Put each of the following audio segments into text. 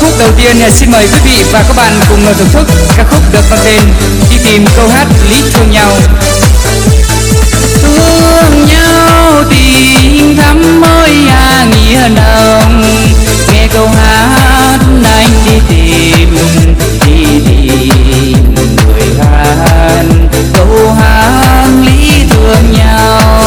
khúc đầu tiên xin mời quý vị và các bạn cùng thưởng thức ca khúc được mang tên đi tìm câu hát lý thương nhau. Thương nhau tình thắm môi à nghĩa nồng nghe câu hát anh đi tìm đi tìm người hát câu hát lý thương nhau.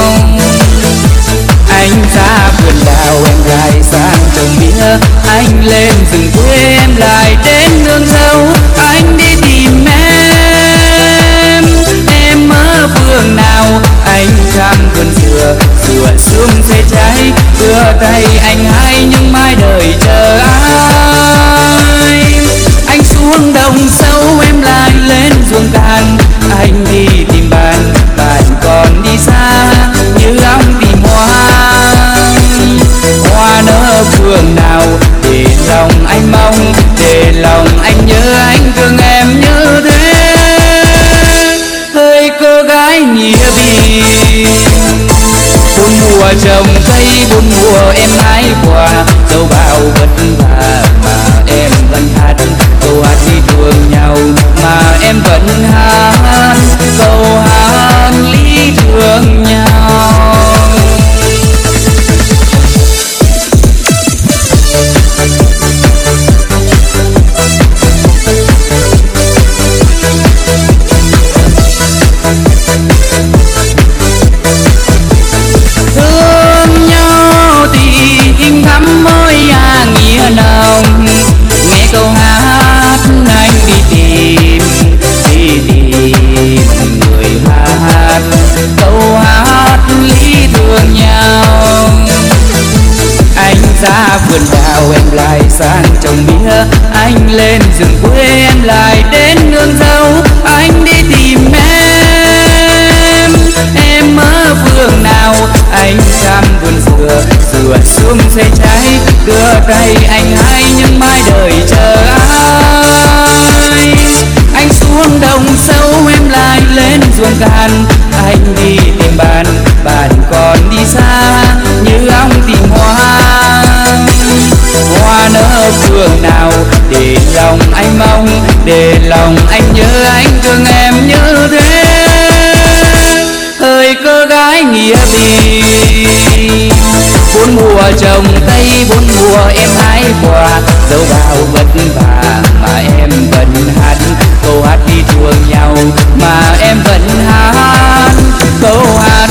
Anh ra vườn đào em lại xa trồng mía anh lên rừng quê em lại đến nương dâu. Anh đi tìm em em ở phương nào? Anh tham vườn dừa dừa xuống sẽ trái đưa tay anh hai, nhưng mai đời chờ ai? Anh xuống đồng sâu, em lại lên ruộng cạn anh đi trồng cây bốn mùa em hái quả dẫu bao vất vả mà em vẫn hát, câu hát đi thương nhau mà em vẫn hát. Câu hát anh lên rừng quê em lại đến nương dâu. Anh đi tìm em em ở vườn nào? Anh sang vườn dừa dừa xuống rễ trái. Đưa tay anh hai những mai đời chờ để lòng anh nhớ anh thương em như thế. Hơi cô gái nghĩa bì, bốn mùa trồng cây bốn mùa em hái quà dẫu bao vất vả mà em vẫn hát. Câu hát đi thương nhau mà em vẫn hát. Câu hát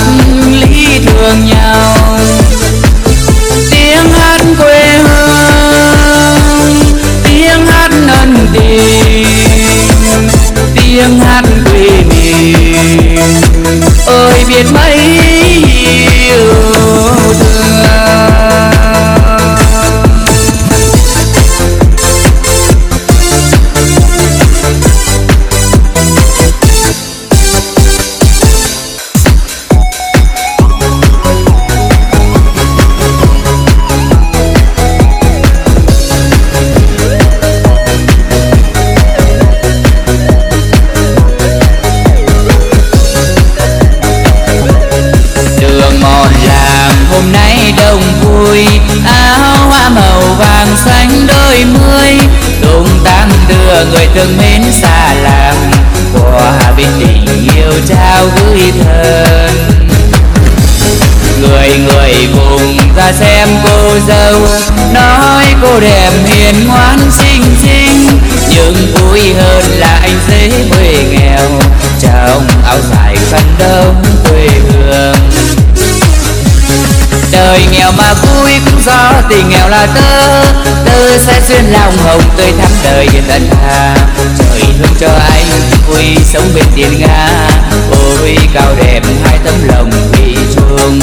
lý thương nhau. Người thương mến xa làng qua bên tình yêu trao gửi thân. Người người cùng ra xem cô dâu, nói cô đẹp hiền ngoan xinh xinh. Nhưng vui hơn là anh dễ quê nghèo trong áo dài khăn đông quê hương đời nghèo mà vui cũng do tình nghèo là tơ tơ sẽ xuyên lòng hồng tươi thắm đời thật thà trời thương cho anh, vui sống bên tiền nga. Ôi, cao đẹp hai tấm lòng bị thương.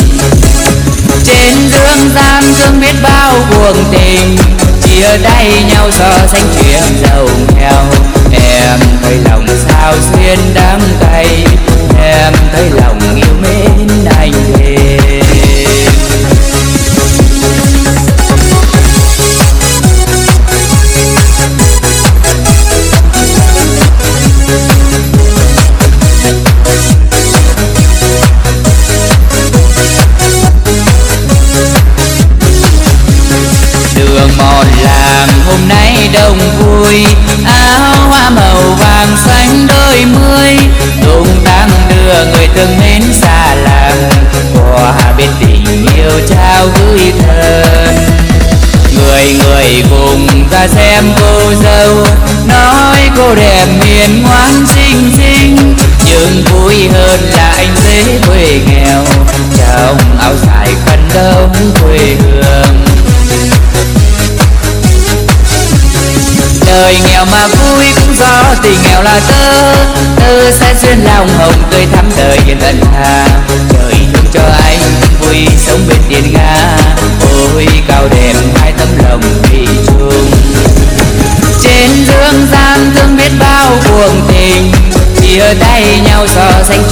Trên dương gian thương biết bao cuồng tình. Chia tay nhau so sánh chuyện giàu nghèo em thấy lòng sao xuyên đám cay em thấy lòng yêu mến anh thêm làng hôm nay đông vui. Áo hoa màu vàng xanh đôi mươi. Tung tăng đưa người thương mến xa làng. Hòa bên tình yêu trao gửi thân người người cùng ra xem cô dâu. Nói cô đẹp miền ngoan xinh xinh. Nhưng vui hơn là anh dễ quê nghèo. Trong áo dài khăn đông quê hương. người nghèo mà vui cũng do tình nghèo là tớ. Tớ sẽ duyên lòng hồng tươi thắm đời yên lần hà trời thương cho anh, vui sống bên tiền nga. Ôi, cao đẹp, hai tấm lòng vì chung. Trên dương gian thương biết bao cuồng tình, chia tay nhau so sánh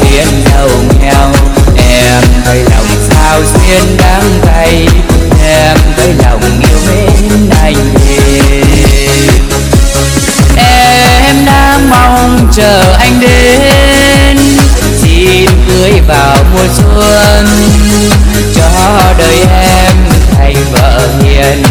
mùa xuân. Cho đời em thành vợ hiền.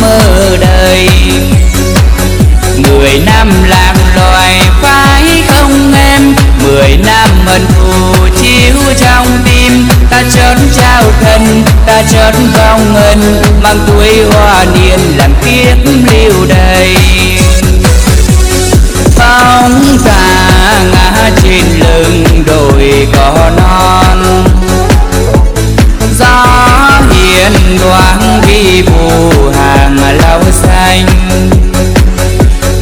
Mơ đời. Mười năm làm loài phải không em, mười năm mần thù chiếu trong tim. Ta chót trao thân, ta chót vong ân, mang tuổi hoa niên làm kiếp lưu đầy. Bóng ta ngã trên lưng đồi cỏ nó xanh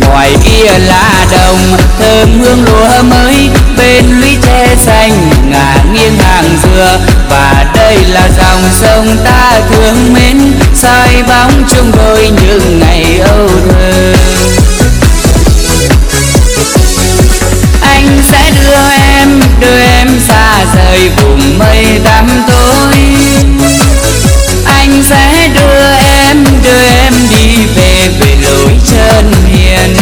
ngoài kia là đồng, thơm hương lúa mới, bên lũy tre xanh, ngả nghiêng hàng dừa. Và đây là dòng sông ta thương mến, soi bóng chung đôi những ngày âu thơ. Anh sẽ đưa em đưa em xa rời vùng mây tắm tôi thân hiền.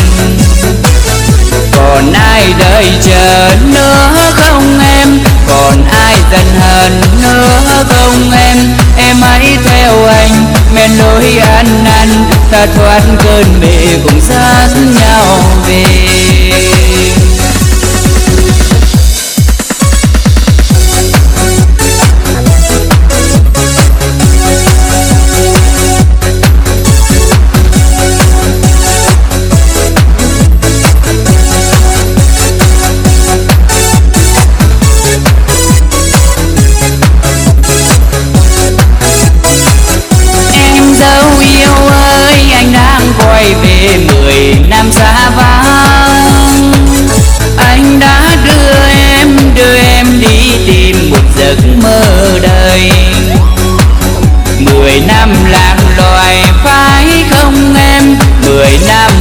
Còn ai đợi chờ nữa không em? Còn ai giận hờn nữa không em? Em hãy theo anh men lối ăn năn ta thoát cơn mê cùng sát nhau về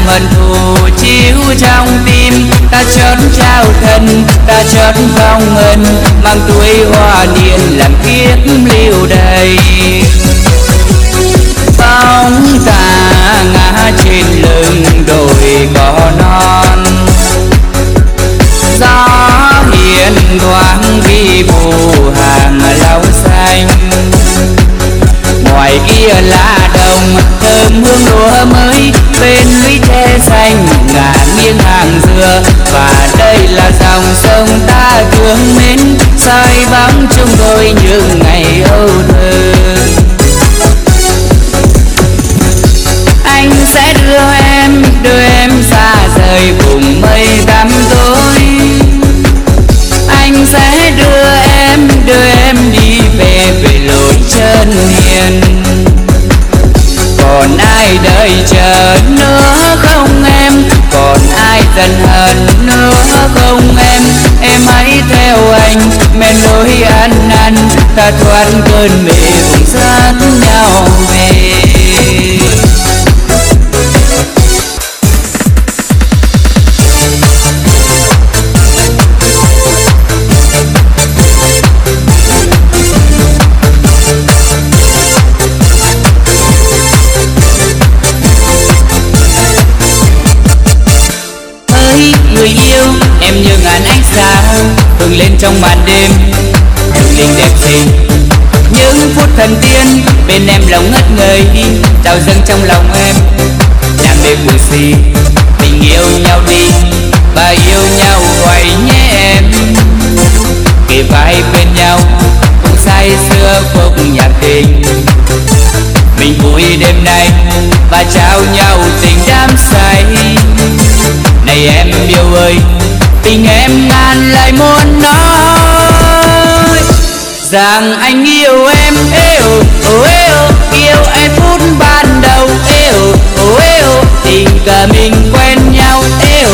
hận thù chiếu trong tim. Ta chót trao thân, ta chót vong ân mang tuổi hoa niên làm kiếp lưu đầy. Bóng ta ngã trên lưng đồi cỏ non. Gió hiền thoáng vi bù hàng lau xanh. Ngoài kia là đồng thơm hương lúa mới, bên lũy tre xanh, ngả nghiêng hàng dừa. Và đây là dòng sông ta thương mến, soi bóng chung đôi những ngày âu thơ. Anh sẽ đưa em đưa em xa rời vùng mây tăm còn ai đợi chờ nữa không em? Còn ai giận hờn nữa không em? Em hãy theo anh, men lối ăn năn, ta thoát cơn mê cùng sát nhau về. Trong màn đêm. Đường linh đẹp xinh những phút thần tiên, bên em lòng ngất ngây trào dâng trong lòng em. Làm mê cuồng si tình yêu nhau đi, và yêu nhau hoài nhé em. Kề vai bên nhau cùng say sưa khúc nhạc tình. Mình vui đêm nay, và trao nhau tình đam say. Này em yêu ơi, tình em ngàn lời muốn nói rằng anh yêu em eo oh, eo yêu em phút ban đầu eo oh, eo tình cả mình quen nhau eo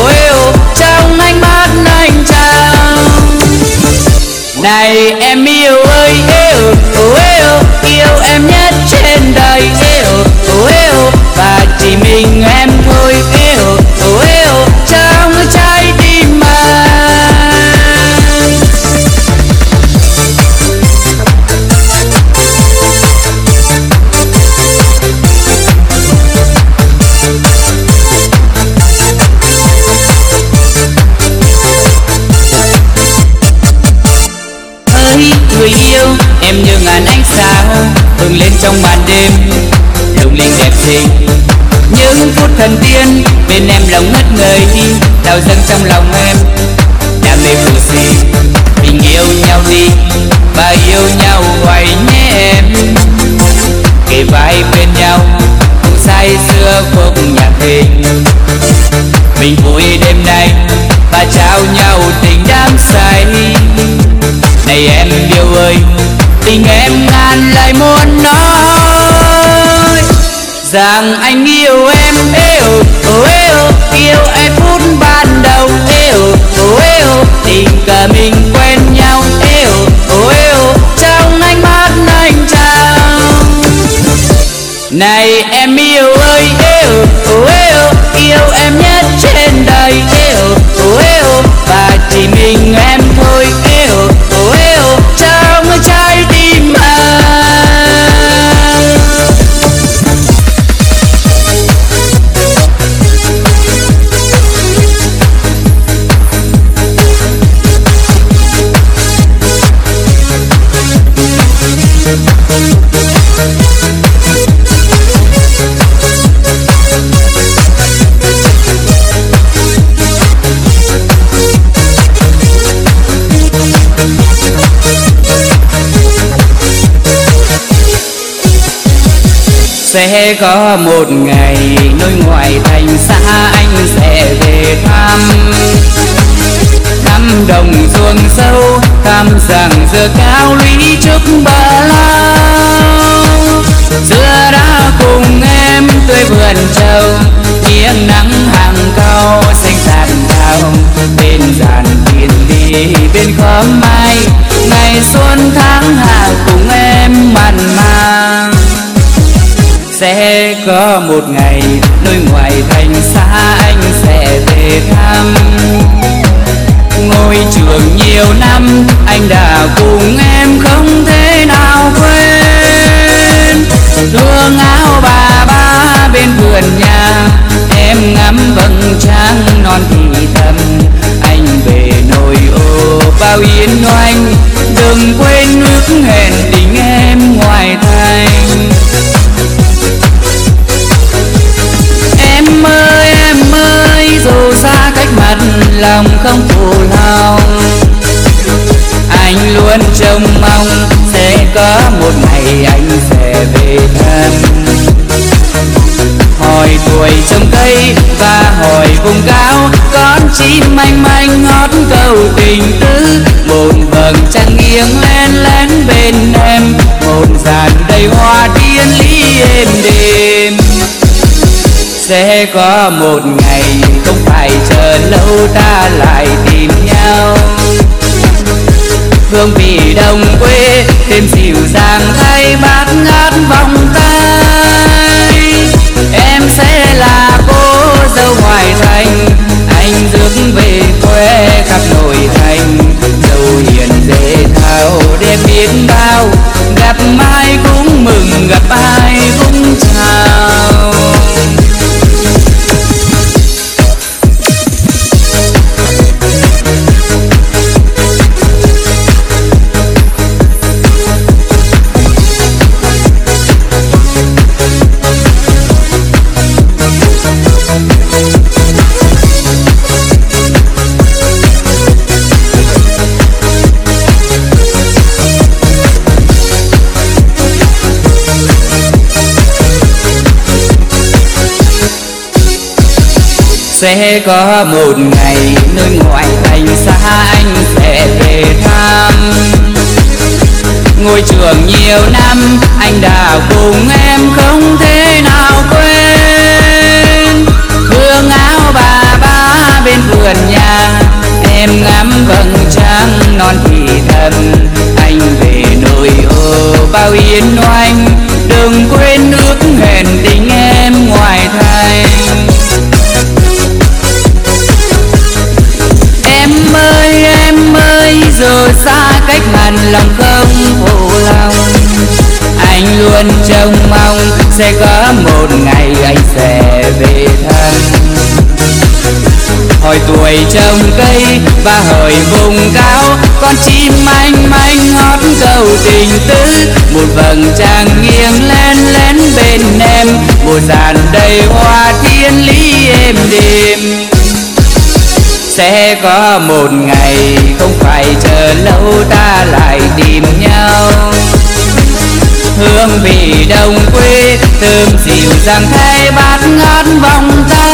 oh, eo trong ánh mắt anh trao. Này em yêu ơi eo eo yêu em nhất trên đời eo eo và chỉ mình em thôi eo thần tiên, bên em lòng ngất ngây đau dâng trong lòng em. Đam mê phù gì, mình yêu nhau đi, và yêu nhau hoài nhé em kề vai bên nhau cùng say sưa khúc nhạc tình mình vui đêm nay, và trao nhau tình đắm say. Này em yêu ơi, tình em ngàn lời muốn nói. Rằng anh yêu em yêu yêu yêu em phút ban đầu yêu yêu tình cả mình quen nhau yêu yêu trong ánh mắt anh trao. Này sẽ có một ngày nơi ngoài thành xa anh sẽ về thăm. Thăm đồng ruộng sâu thăm rằng giờ cao lũy trúc bờ lao dừa đã cùng em tươi vườn trầu nghiêng nắng hàng cao xanh tàn cao bên dàn tiền đi, bên khóm mai có một ngày nơi ngoài thành xa anh sẽ về thăm. Ngôi trường nhiều năm, anh đã cùng em không thể nào quên. Thương áo bà ba bên vườn nhà, em ngắm vầng trăng non thì thầm. Anh về nội ô bao yên oanh, đừng quên ước hẹn tình em ngoài thành. Lòng không phụ lòng anh luôn trông mong sẽ có một ngày anh sẽ về thăm hỏi tuổi trồng cây và hỏi vùng cao, con chim manh manh hót câu tình tứ. Một vầng trăng nghiêng len lén bên em, một dàn đầy hoa tiên lý êm đềm. Sẽ có một ngày không phải chờ lâu ta lại tìm nhau. Hương vị đồng quê, thêm dịu dàng thay bát ngát vòng tay. Em sẽ là cô dâu ngoại thành, anh rước về quê khắp nội thành. Dâu hiền dễ thao, đẹp biết bao, gặp mai cũng mừng gặp ai. Sẽ có một ngày nơi ngoại thành xa anh sẽ về thăm. Ngôi trường nhiều năm, anh đã cùng em không thể nào quên. Hương áo bà ba bên vườn nhà, em ngắm vầng trăng non thì thầm. Anh về nội ô bao yên oanh người trồng cây và hỡi vùng cao, con chim manh manh hót câu tình tứ. Một vầng trăng nghiêng lên đầy hoa thiên lý êm đềm. Sẽ có một ngày không phải chờ lâu ta lại tìm nhau. Hương vị đồng quê, thơm dịu dàng thay bát ngát vòng tay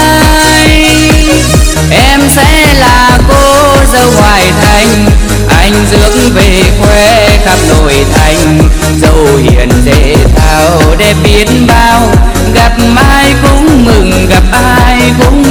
em sẽ là cô dâu ngoại thành. Anh rước về quê khắp nội thành. Dâu hiền dễ thao, đẹp biết bao. Gặp ai cũng mừng, gặp ai cũng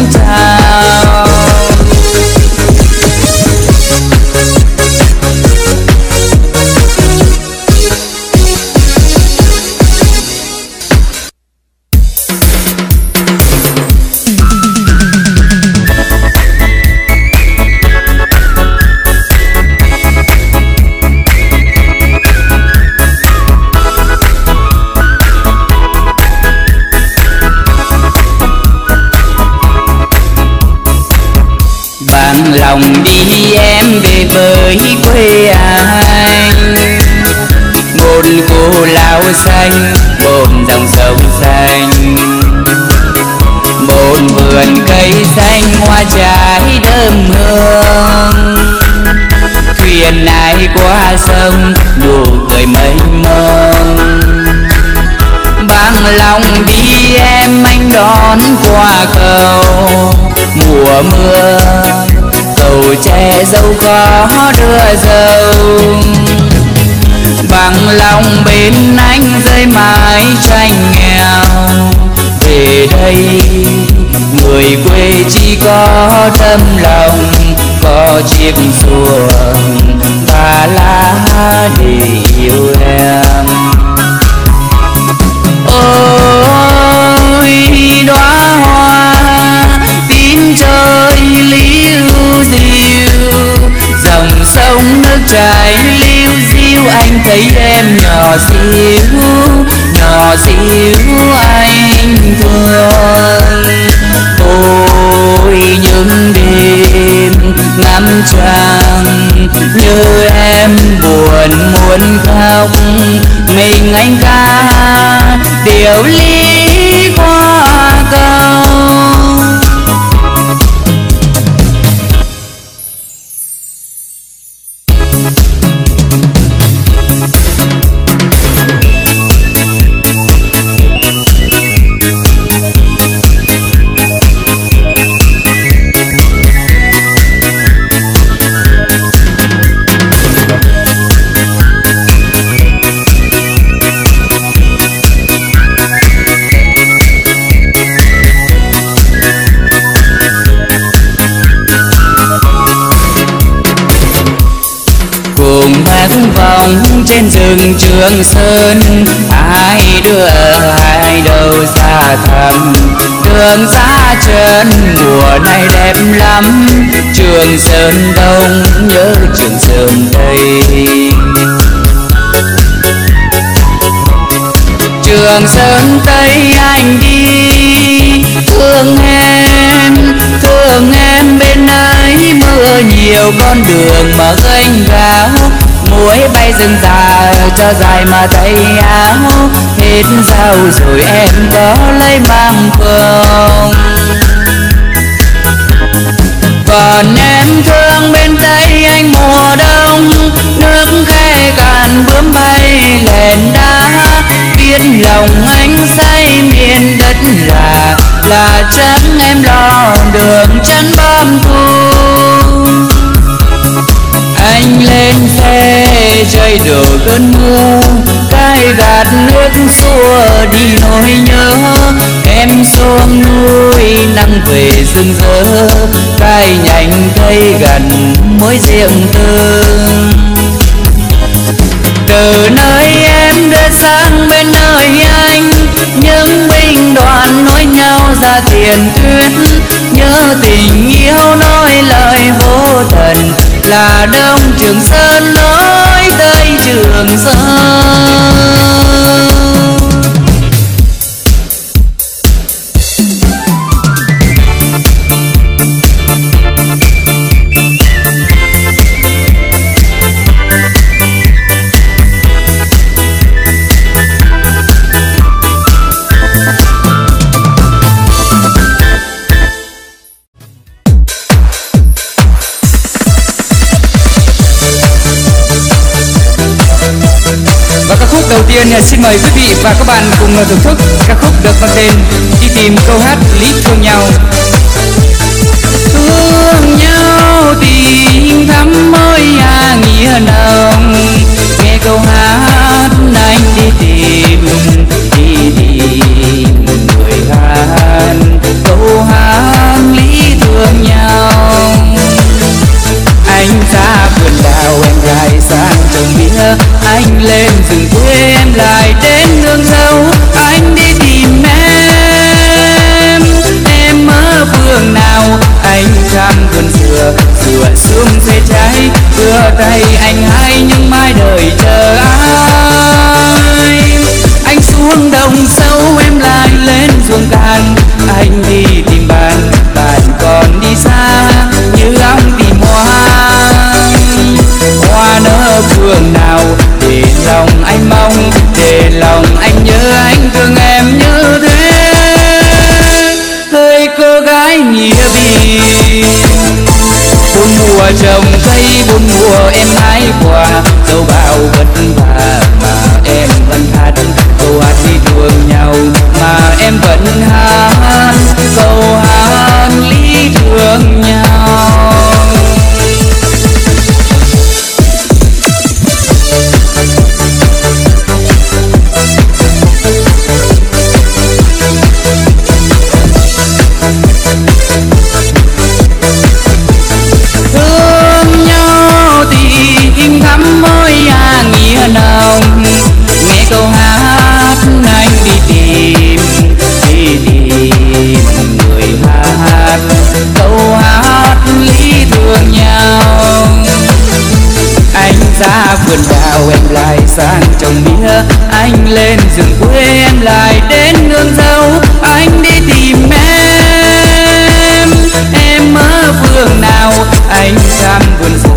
mùa mưa cầu che dâu có đưa dâu bằng lòng bên anh rơi mái tranh nghèo. Về đây, người quê chỉ có tâm lòng, có chiếc xuồng và lá để yêu em. Ôi trời nước diêu liu diu anh thấy em nhỏ xíu nhỏ xíu anh thương. Ôi, những đêm ngắm trăng như em buồn muốn khóc. Mình anh ca điều ly qua trên rừng trường sơn. Hai đứa hai đầu xa thầm đường xa chân mùa này đẹp lắm. Trường sơn đông, nhớ trường sơn tây. Trường sơn tây anh đi, thương em thương em bên ấy mưa nhiều con đường mà gánh gáo muối bay rừng già cho dài mà tay áo. Hết rau rồi em có lấy mang không còn em thương bên tây anh mùa đông, nước khe cạn bướm bay lên đá. Biết lòng anh say miền đất là là trắng em lo đường chân bom thu anh lên xe chơi đổ cơn mưa cái gạt nước xua đi nỗi nhớ. Em xuống núi nắng về rừng rỡ, cay nhành cây gần mối riêng tư từ nơi em đã sang bên nơi anh, những binh đoàn nối nhau ra tiền tuyến nhớ tình yêu nói lời vô tận là đông trường sơn nói tới trường sơn. Ờ, xin mời quý vị và các bạn cùng thưởng thức ca khúc được mang tên đi tìm câu hát lý thương nhau. Thương nhau tình thắm môi à nghĩa nồng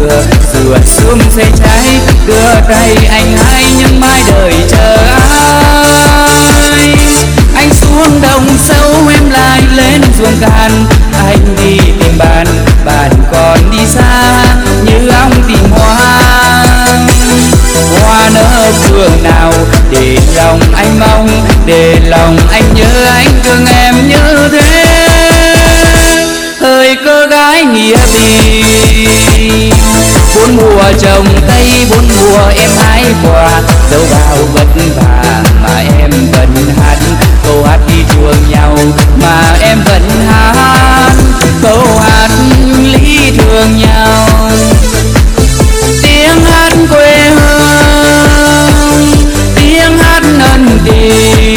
vườn dừa xuống xe trái, đưa tay anh hai nhưng mai đời chờ ai. Anh xuống đồng sâu em lại lên ruộng cạn, anh đi tìm bạn bạn còn đi xa như ong tìm hoa. Hoa nở phương nào, để lòng anh mong, để lòng anh nhớ anh thương em. Mùa trồng cây bốn mùa, em hái quà dẫu bao vất vả mà em vẫn hát. Câu hát đi chuông nhau mà em vẫn hát. Câu hát lý thương nhau. Tiếng hát quê hương, tiếng hát ân tình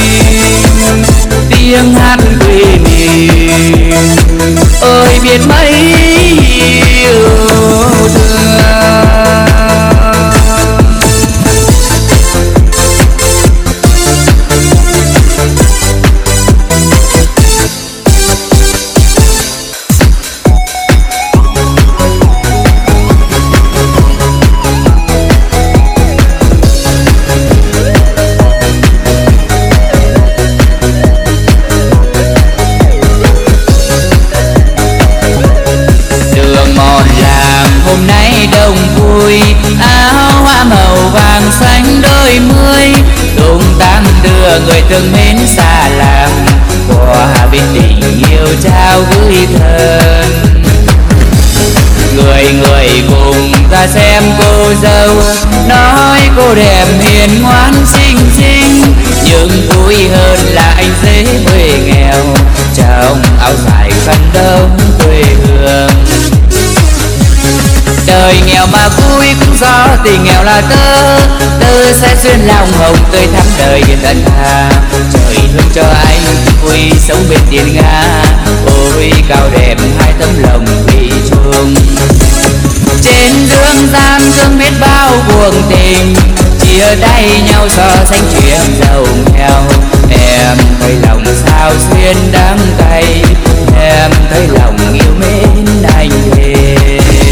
tiếng hát quê mình ơi biết mấy tình nghèo là tơ tơ sẽ xuyên lòng hồng tươi thắm đời thật hà trời thương cho anh, vui sống bên tiền nga. Ôi, cao đẹp hai tấm lòng vì chuông. Trên dương gian thương biết bao buồn tình, chia tay nhau so sánh chuyện giàu nghèo. Em thấy lòng sao xuyên đắng cay em thấy lòng yêu mến anh thêm.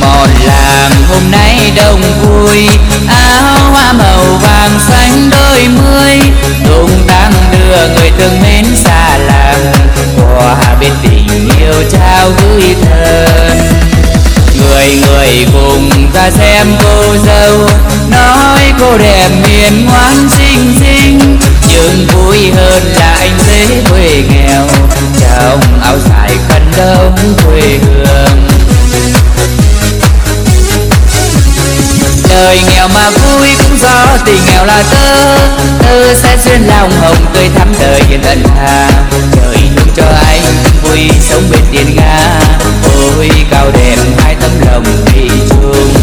một làng. Hôm nay đông vui, áo hoa màu vàng xanh đôi mươi. Tung tăng đưa người thương mến xa làng. Hòa bên tình yêu trao gửi thân. Người người cùng ra xem cô dâu. Nói cô đẹp miền ngoan xinh xinh. Nhưng vui hơn là anh dễ quê nghèo. Trong áo dài khăn đông quê hương. Đời nghèo mà vui cũng do tình nghèo là tơ tơ sẽ xuyên lòng hồng tươi thắm đời yên ân hà. Trời thương cho anh vui sống bên tiền ga ôi, cao đẹp hai tấm lòng thủy chung.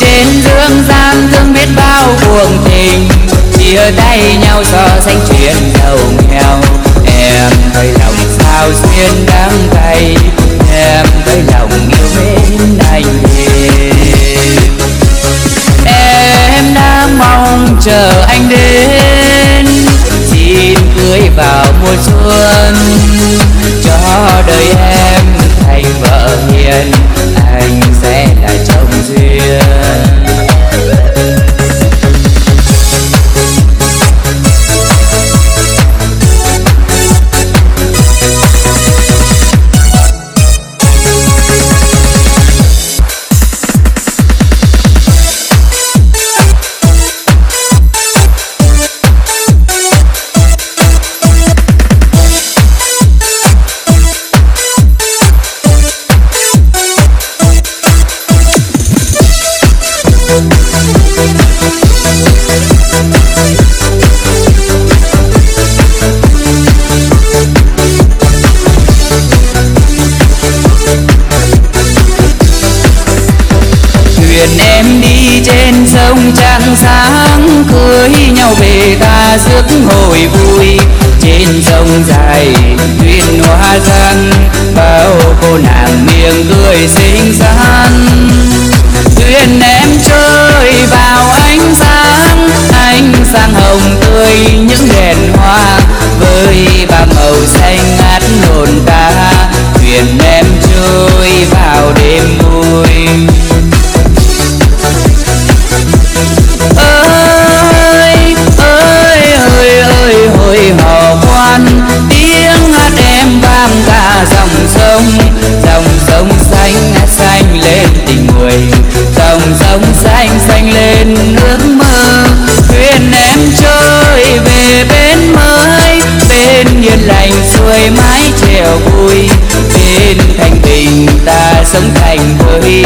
Trên dương gian thương biết bao cuồng tình chia tay nhau so sánh chuyện giàu nghèo em thấy lòng sao xuyên đắng cay em thấy lòng yêu mến anh vui. Bên thanh bình ta sống thành vơi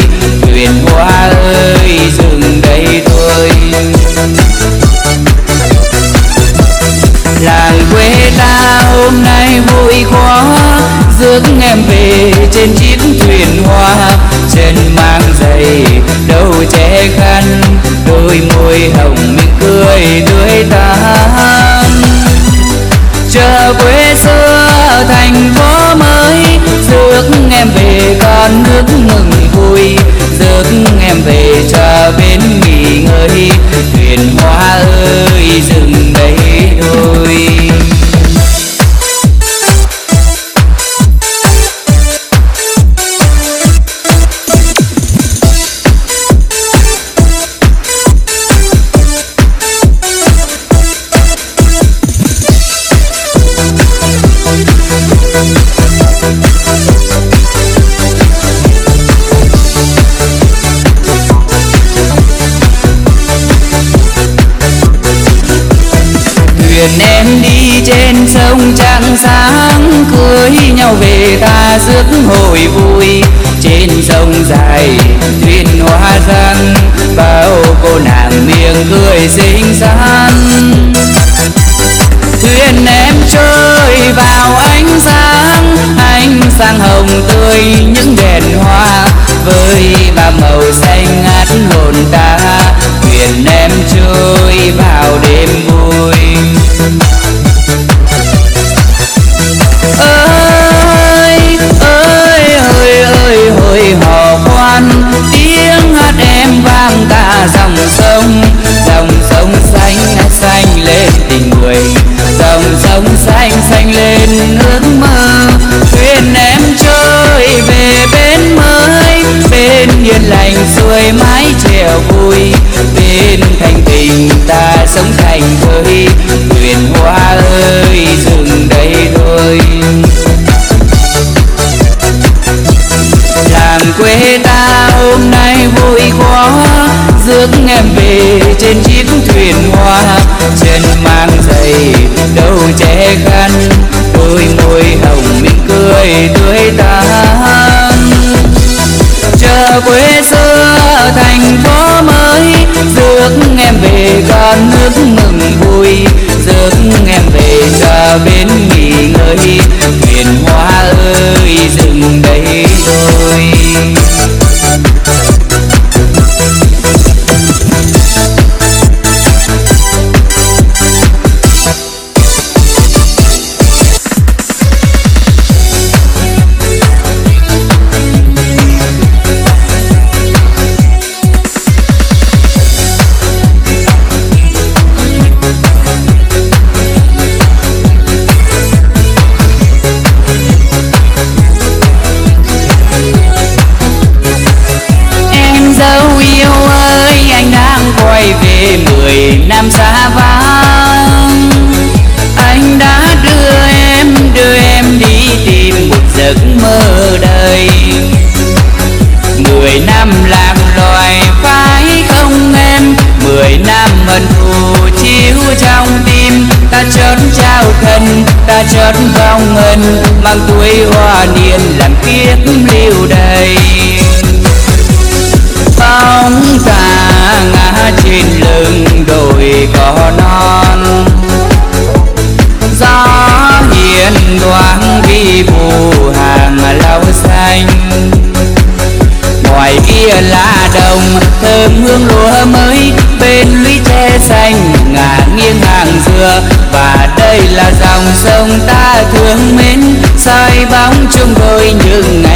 ơi người. Dòng sông xanh xanh lên ước mơ, thuyền em chơi về bên mới. Bên yên lành xuôi mái chiều vui, bên thành tình ta sống thành vơi. Thuyền hoa ơi dừng đây thôi làng quê ta hôm nay vui quá, rước em về trên chiếc thuyền hoa. Trên che khăn đôi môi hồng mỉm cười tươi tắn. Chờ quê xưa thành phố mới, rước em về con nước mừng vui. Rước em về cha bên nghỉ ngơi. những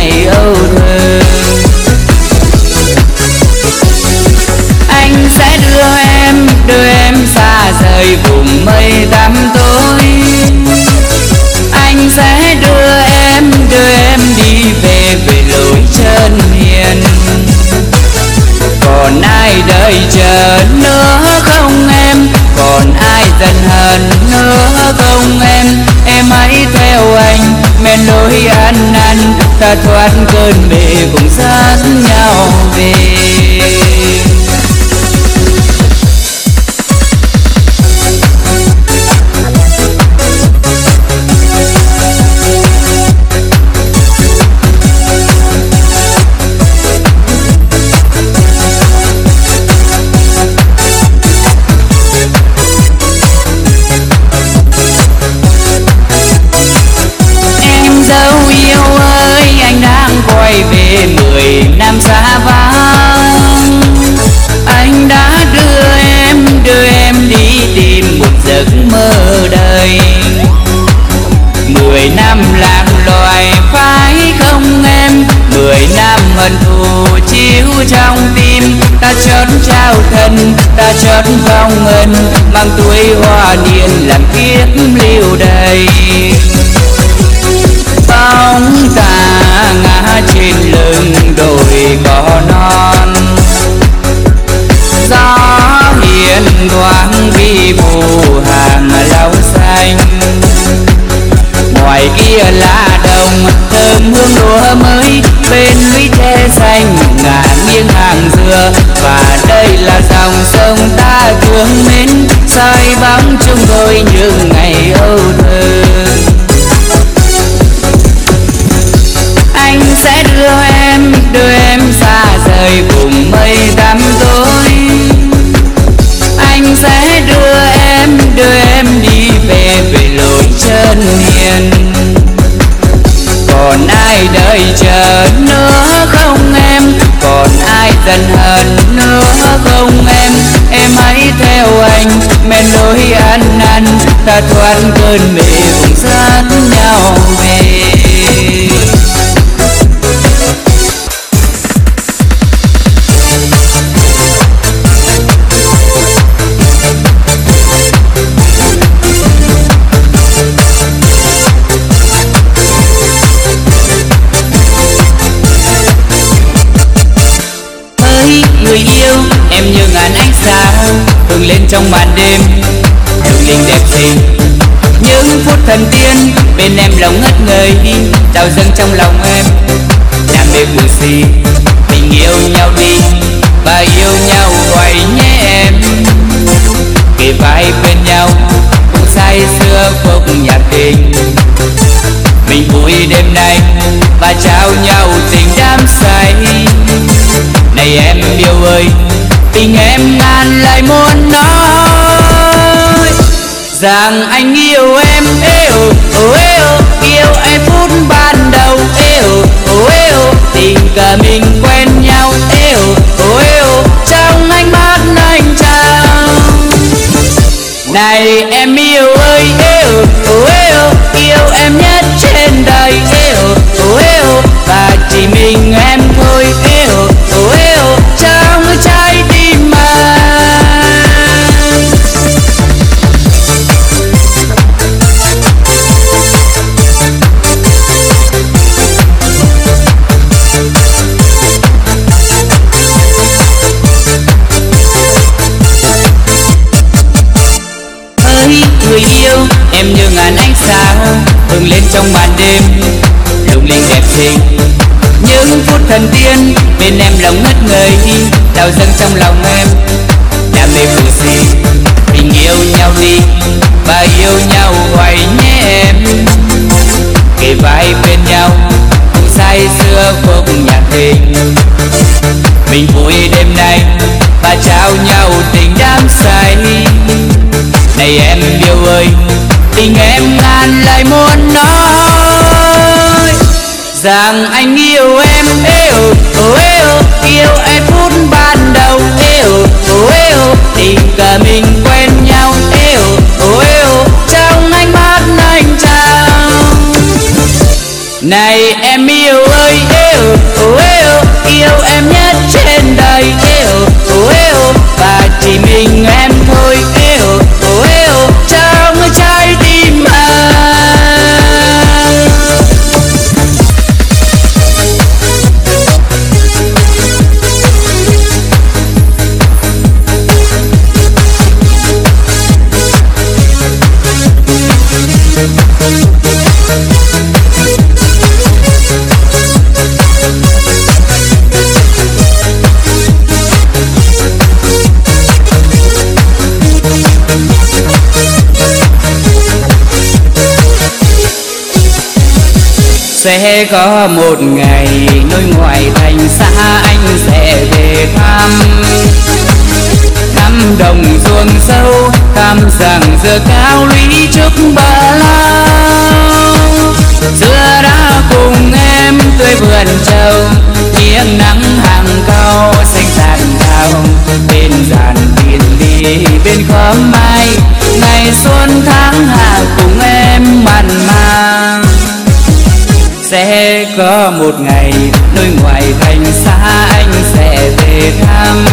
ta thoát cơn mê cùng dắt nhau về. ân mang tuổi hoa niên làm kiếp liêu đầy. nơi đau dâng trong lòng em. Làm đêm buồn xì tình sẽ có một ngày nơi ngoài thành xa anh sẽ về thăm. Thăm đồng ruộng sâu thăm rằng giờ cao lũy trước bờ lao xưa đã cùng em tươi vườn trầu nghiêng nắng hàng cao xanh tàn cao bên dàn tiền đi, bên khóm mai, ngày xuân tháng hạ cùng sẽ có một ngày nơi ngoài thành xa anh sẽ về thăm.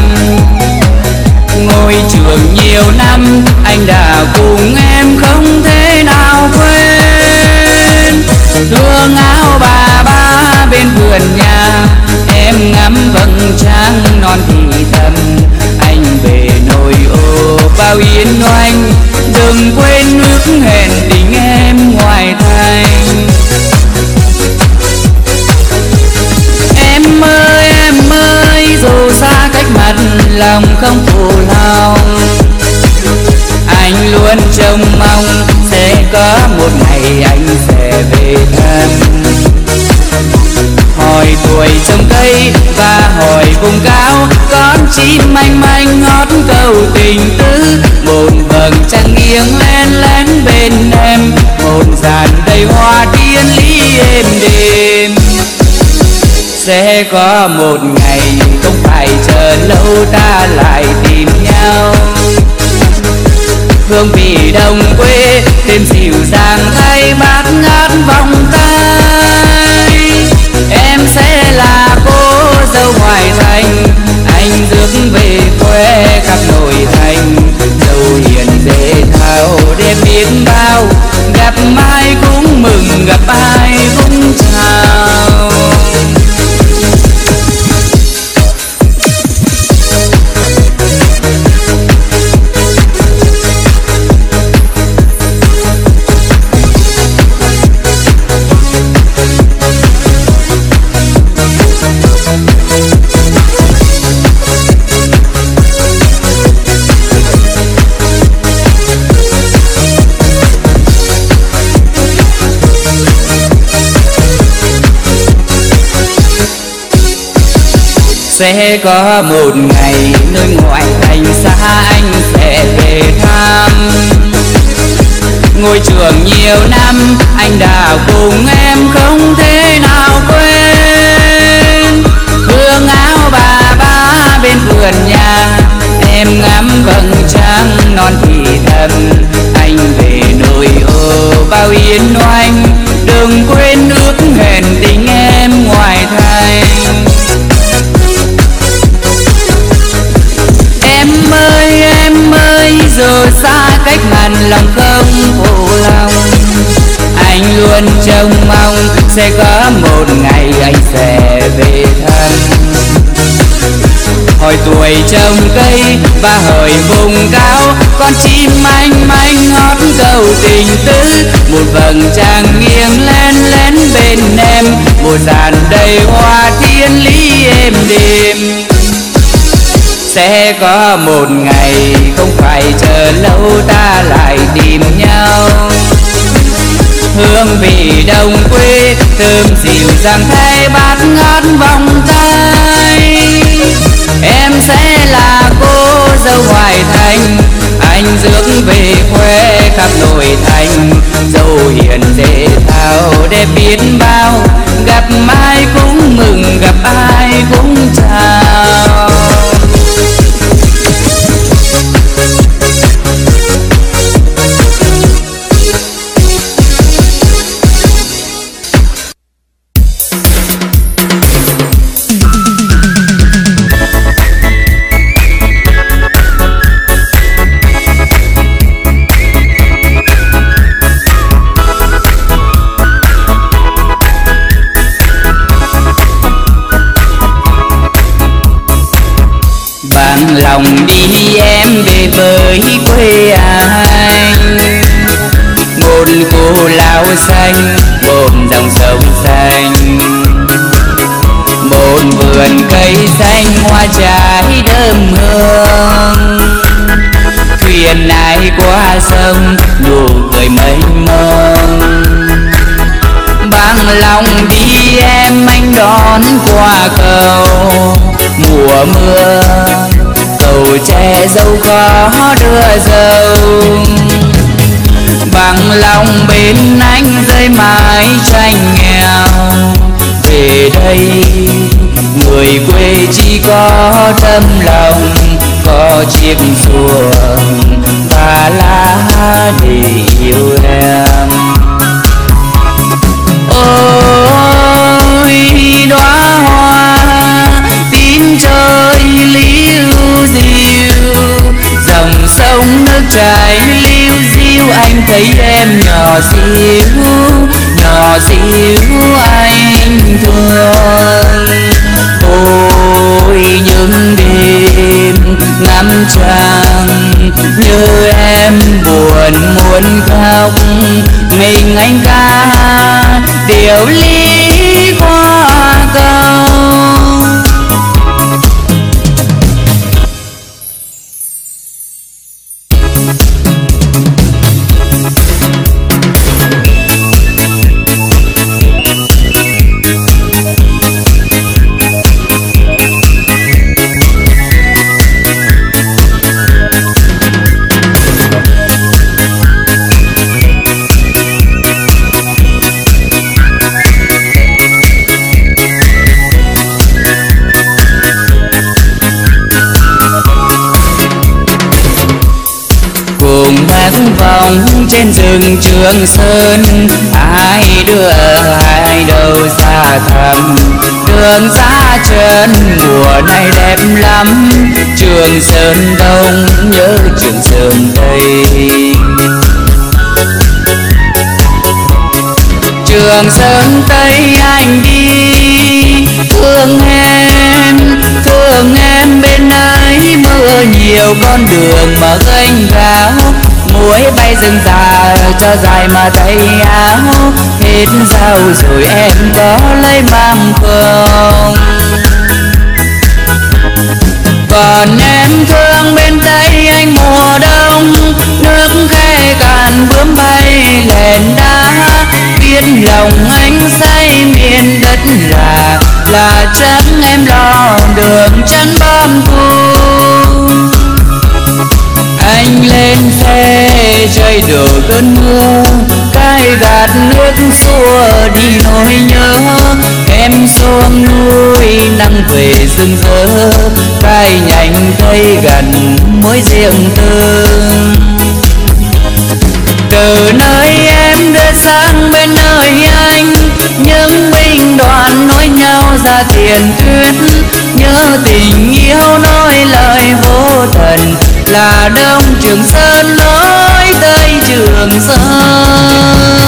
Ngôi trường nhiều năm, anh đã cùng em không thể nào quên. Thương áo bà ba bên vườn nhà, em ngắm vầng trăng non thì thầm. Anh về nội ô bao yên oanh, đừng quên ước hẹn tình em. Lòng không phụ lòng. Anh luôn trông mong sẽ có một ngày anh sẽ về thăm Hỏi tuổi trồng cây và hỏi vùng cao, Con chim manh manh ngót câu tình tứ. Một vầng trăng nghiêng len lén bên em, Một dàn đầy hoa tiên lý êm đềm sẽ có một ngày không phải chờ lâu ta lại tìm nhau. Hương vị đồng quê, thêm dịu dàng thay bát ngát vòng tay. Em sẽ là cô dâu ngoại thành, anh rước về quê khắp nội thành. Sẽ có một ngày nơi ngoại thành xa anh sẽ về thăm. Ngôi trường nhiều năm, anh đã cùng em không thể nào quên. Hương áo bà ba bên vườn nhà, em ngắm vầng trăng non thì thầm. Anh về nội ô bao yên oanh, đừng quên nữa lòng không phụ lòng. Anh luôn trông mong sẽ có một ngày anh sẽ về thăm. Hồi tuổi trồng cây và hồi vùng cao, con chim manh manh hót câu tình tứ. Một vầng trăng nghiêng lén lén bên em, một dàn đầy hoa thiên lý êm đềm. Sẽ có một ngày không phải chờ lâu ta lại tìm nhau. Hương vị đồng quê, thơm dịu dàng thay bát ngát vòng tay. Em sẽ là cô dâu ngoại thành, anh rước về quê khắp nội thành. Dâu hiền dễ thao, đẹp biết bao, gặp ai cũng mừng, gặp ai cũng còn em thương bên tây anh mùa đông. Nước khe cạn bướm bay lên đá biết lòng anh say, miền đất là là trắng. Em lo đường chân bom thu. Anh lên xe chơi đổ cơn mưa cái gạt nước xua đi nỗi nhớ. Em xuống núi nắng về rừng rỡ tay nhành cây gần mối riêng tư. Từ nơi em đưa sang bên nơi anh, những binh đoàn nối nhau ra tiền tuyến nhớ tình yêu nói lời vô thần là đông trường sơn lối tới trường sơn.